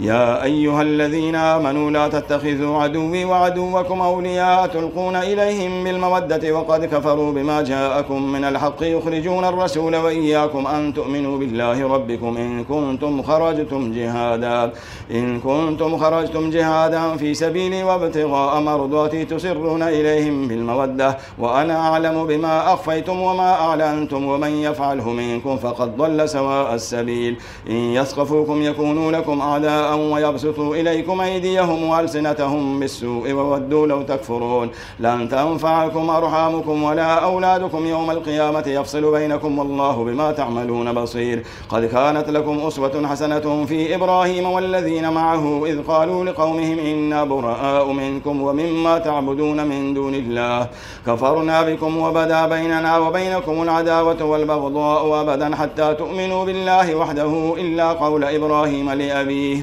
يا أيها الذين آمنوا لا تتخذوا عدوي وعدوكم أولياء تلقون إليهم بالمودة وقد كفروا بما جاءكم من الحق يخرجون الرسول وإياكم أن تؤمنوا بالله ربكم إن كنتم خرجتم جهادا إن كنتم خرجتم جهادا في سبيلي وابتغاء مرضاتي تسرون إليهم بالمودة وأنا أعلم بما أخفيتم وما أعلنتم ومن يفعله منكم فقد ضل سواء السبيل إن يثقفوكم يكونوا لكم أعداء ويبسطوا إليكم أيديهم وألسنتهم بالسوء وودوا لو تكفرون لن تنفعكم أرحامكم ولا أولادكم يوم القيامة يفصل بينكم والله بما تعملون بصير قد كانت لكم أسوة حسنة في إبراهيم والذين معه إذ قالوا لقومهم إنا براء منكم ومما تعبدون من دون الله كفرنا بكم وبدا بيننا وبينكم العداوة والبغضاء أبدا حتى تؤمنوا بالله وحده إلا قول إبراهيم لأبيه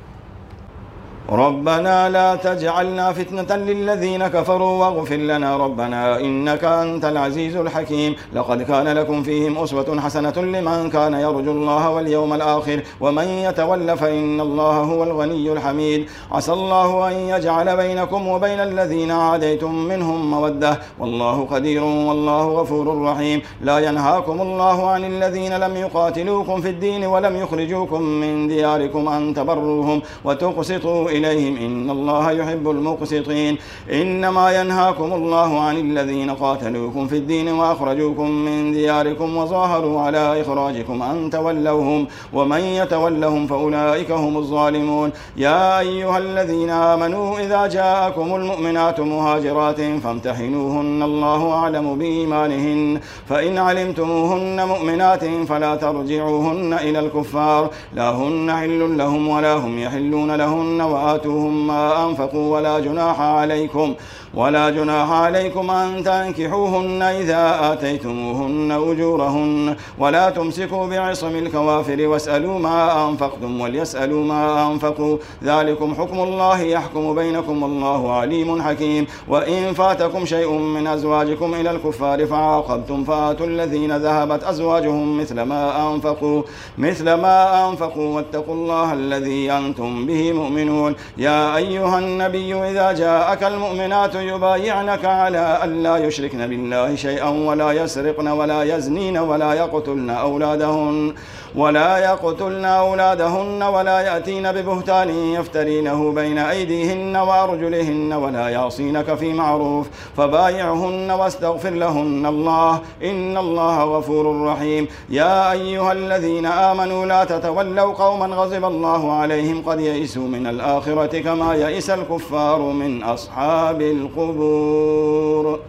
ربنا لا تجعلنا فتنة للذين كفروا واغفر لنا ربنا إنك أنت العزيز الحكيم. لقد كان لكم فيهم أسوة حسنة لمن كان يرجو الله واليوم الآخر ومن يتول فإن الله هو الغني الحميد. عسى الله أن يجعل بينكم وبين الذين عاديتم منهم مودة. والله قدير والله غفور رحيم. لا ينهاكم الله عن الذين لم يقاتلوكم في الدين ولم يخرجوكم من دياركم أن تبروهم وتقسطوا إليهم. إن الله يحب المقسطين. إنما ينهاكم الله عن الذين قاتلوكم في الدين وأخرجوكم من دياركم وظاهروا على إخراجكم أن تولوهم ومن يتولهم فأولئك هم الظالمون. يا أيها الذين آمنوا إذا جاءكم المؤمنات مهاجرات فامتحنوهن. الله أعلم بإيمانهن. فإن علمتموهن مؤمنات فلا ترجعوهن إلى الكفار. لا هن حل لهم ولا هم يحلون لهن. وآتوهم ما أنفقوا ولا جناح عليكم ولا جناح عليكم أن تنكحوهن إذا آتيتموهن أجورهن. ولا تمسكوا بعصم الكوافر واسألوا ما أنفقتم وليسألوا ما أنفقوا. ذلكم حكم الله يحكم بينكم والله عليم حكيم. وإن فاتكم شيء من أزواجكم إلى الكفار فعاقبتم فآتوا الذين ذهبت أزواجهم مثل ما أنفقوا مثل ما أنفقوا واتقوا الله الذي أنتم به مؤمنون. يا أيها النبي إذا جاءك المؤمنات يبايعنك على أن لا يشركن بالله شيئا ولا يسرقن ولا يزنين ولا يقتلن أولادهن ولا يقتلن أولادهن ولا يأتين ببهتان يفترينه بين أيديهن وأرجلهن ولا يعصينك في معروف فبايعهن واستغفر لهن الله إن الله غفور رحيم. يا أيها الذين آمنوا لا تتولوا قوما غضب الله عليهم قد يئسوا من الآخرة كما يئس الكفار من أصحاب القبور.